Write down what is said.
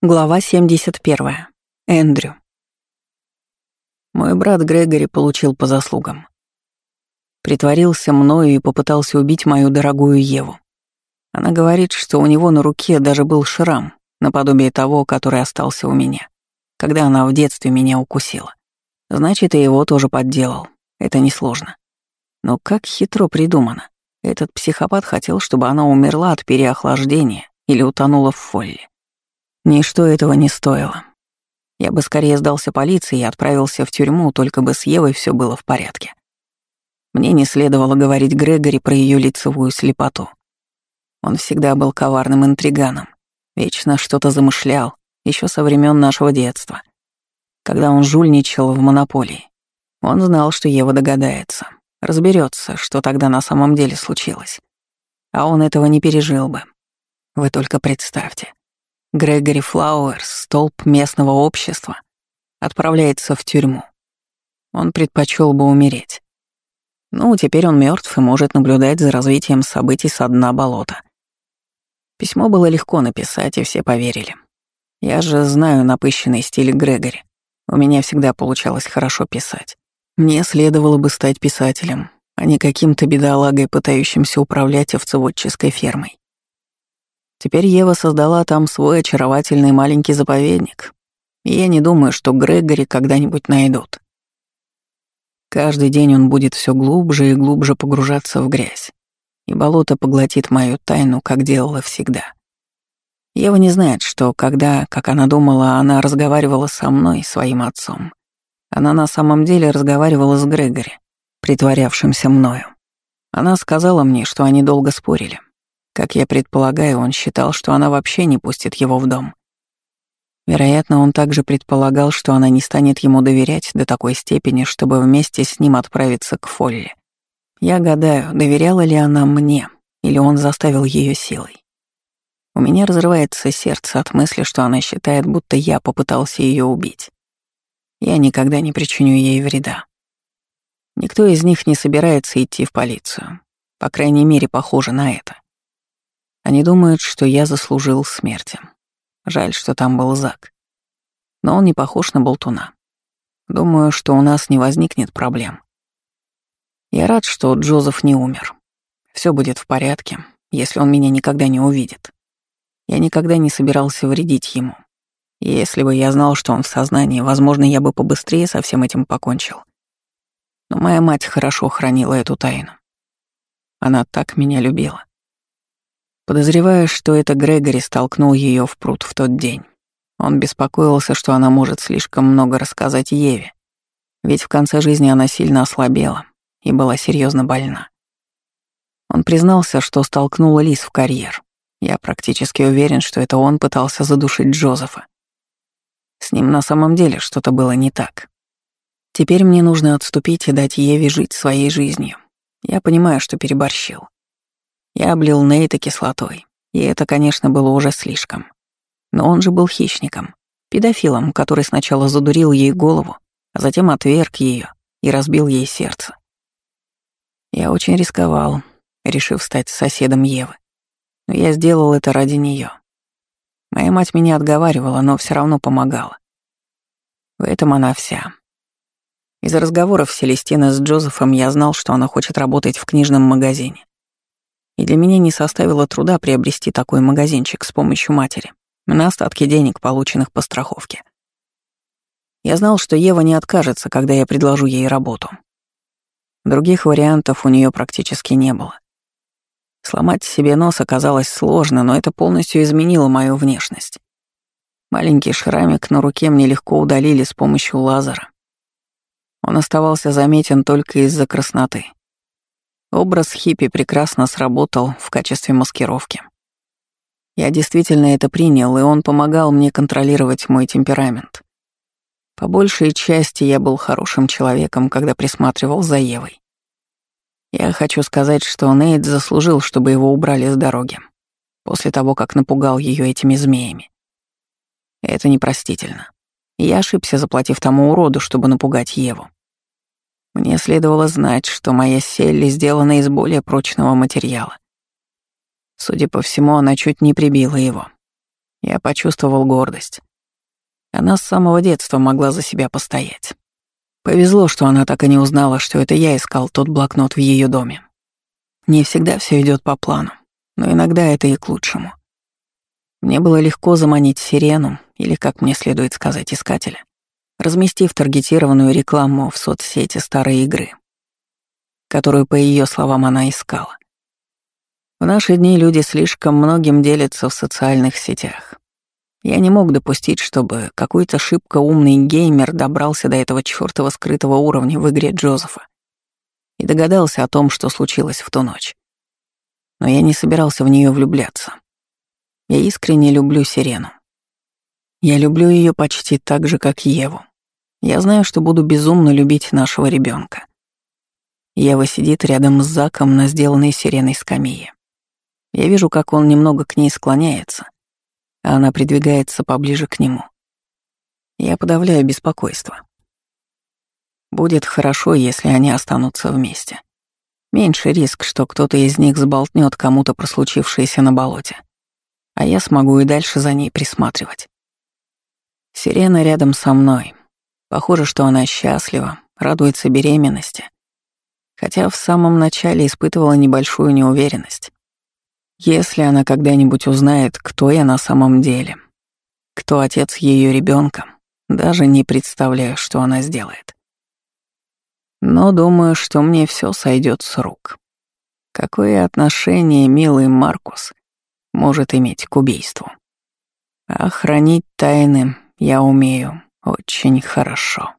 Глава 71. Эндрю. Мой брат Грегори получил по заслугам. Притворился мною и попытался убить мою дорогую Еву. Она говорит, что у него на руке даже был шрам, наподобие того, который остался у меня, когда она в детстве меня укусила. Значит, и его тоже подделал. Это несложно. Но как хитро придумано. Этот психопат хотел, чтобы она умерла от переохлаждения или утонула в фолле. Ничто этого не стоило. Я бы скорее сдался полиции и отправился в тюрьму, только бы с Евой все было в порядке. Мне не следовало говорить Грегори про ее лицевую слепоту. Он всегда был коварным интриганом, вечно что-то замышлял, еще со времен нашего детства. Когда он жульничал в монополии, он знал, что Ева догадается, разберется, что тогда на самом деле случилось. А он этого не пережил бы. Вы только представьте. Грегори Флауэрс, столб местного общества, отправляется в тюрьму. Он предпочел бы умереть. Ну, теперь он мертв и может наблюдать за развитием событий со дна болота. Письмо было легко написать, и все поверили. Я же знаю напыщенный стиль Грегори. У меня всегда получалось хорошо писать. Мне следовало бы стать писателем, а не каким-то бедолагой, пытающимся управлять овцеводческой фермой. Теперь Ева создала там свой очаровательный маленький заповедник, и я не думаю, что Грегори когда-нибудь найдут. Каждый день он будет все глубже и глубже погружаться в грязь, и болото поглотит мою тайну, как делала всегда. Ева не знает, что когда, как она думала, она разговаривала со мной, своим отцом, она на самом деле разговаривала с Грегори, притворявшимся мною. Она сказала мне, что они долго спорили, как я предполагаю, он считал, что она вообще не пустит его в дом. Вероятно, он также предполагал, что она не станет ему доверять до такой степени, чтобы вместе с ним отправиться к Фолли. Я гадаю, доверяла ли она мне, или он заставил ее силой. У меня разрывается сердце от мысли, что она считает, будто я попытался ее убить. Я никогда не причиню ей вреда. Никто из них не собирается идти в полицию. По крайней мере, похоже на это. Они думают, что я заслужил смерти. Жаль, что там был Зак. Но он не похож на болтуна. Думаю, что у нас не возникнет проблем. Я рад, что Джозеф не умер. Все будет в порядке, если он меня никогда не увидит. Я никогда не собирался вредить ему. Если бы я знал, что он в сознании, возможно, я бы побыстрее со всем этим покончил. Но моя мать хорошо хранила эту тайну. Она так меня любила. Подозревая, что это Грегори столкнул ее в пруд в тот день. Он беспокоился, что она может слишком много рассказать Еве, ведь в конце жизни она сильно ослабела и была серьезно больна. Он признался, что столкнул Лис в карьер. Я практически уверен, что это он пытался задушить Джозефа. С ним на самом деле что-то было не так. Теперь мне нужно отступить и дать Еве жить своей жизнью. Я понимаю, что переборщил. Я облил Нейта кислотой, и это, конечно, было уже слишком. Но он же был хищником, педофилом, который сначала задурил ей голову, а затем отверг ее и разбил ей сердце. Я очень рисковал, решив стать соседом Евы. Но я сделал это ради нее. Моя мать меня отговаривала, но все равно помогала. В этом она вся. Из разговоров Селестины с Джозефом я знал, что она хочет работать в книжном магазине для меня не составило труда приобрести такой магазинчик с помощью матери на остатки денег, полученных по страховке. Я знал, что Ева не откажется, когда я предложу ей работу. Других вариантов у нее практически не было. Сломать себе нос оказалось сложно, но это полностью изменило мою внешность. Маленький шрамик на руке мне легко удалили с помощью лазера. Он оставался заметен только из-за красноты. Образ хиппи прекрасно сработал в качестве маскировки. Я действительно это принял, и он помогал мне контролировать мой темперамент. По большей части я был хорошим человеком, когда присматривал за Евой. Я хочу сказать, что Нейт заслужил, чтобы его убрали с дороги, после того, как напугал ее этими змеями. Это непростительно. Я ошибся, заплатив тому уроду, чтобы напугать Еву. Мне следовало знать, что моя селли сделана из более прочного материала. Судя по всему, она чуть не прибила его. Я почувствовал гордость. Она с самого детства могла за себя постоять. Повезло, что она так и не узнала, что это я искал тот блокнот в ее доме. Не всегда все идет по плану, но иногда это и к лучшему. Мне было легко заманить сирену, или, как мне следует сказать, искателя, разместив таргетированную рекламу в соцсети старой игры, которую, по ее словам, она искала. В наши дни люди слишком многим делятся в социальных сетях. Я не мог допустить, чтобы какой-то шибко умный геймер добрался до этого чёртова скрытого уровня в игре Джозефа и догадался о том, что случилось в ту ночь. Но я не собирался в нее влюбляться. Я искренне люблю Сирену. Я люблю ее почти так же, как Еву. Я знаю, что буду безумно любить нашего ребенка. Ева сидит рядом с Заком на сделанной сиреной скамье. Я вижу, как он немного к ней склоняется, а она придвигается поближе к нему. Я подавляю беспокойство. Будет хорошо, если они останутся вместе. Меньше риск, что кто-то из них сболтнет кому-то про случившееся на болоте. А я смогу и дальше за ней присматривать. Сирена рядом со мной. Похоже, что она счастлива, радуется беременности. Хотя в самом начале испытывала небольшую неуверенность. Если она когда-нибудь узнает, кто я на самом деле, кто отец ее ребенка, даже не представляю, что она сделает. Но думаю, что мне все сойдет с рук. Какое отношение милый Маркус может иметь к убийству? А хранить тайны я умею очень хорошо.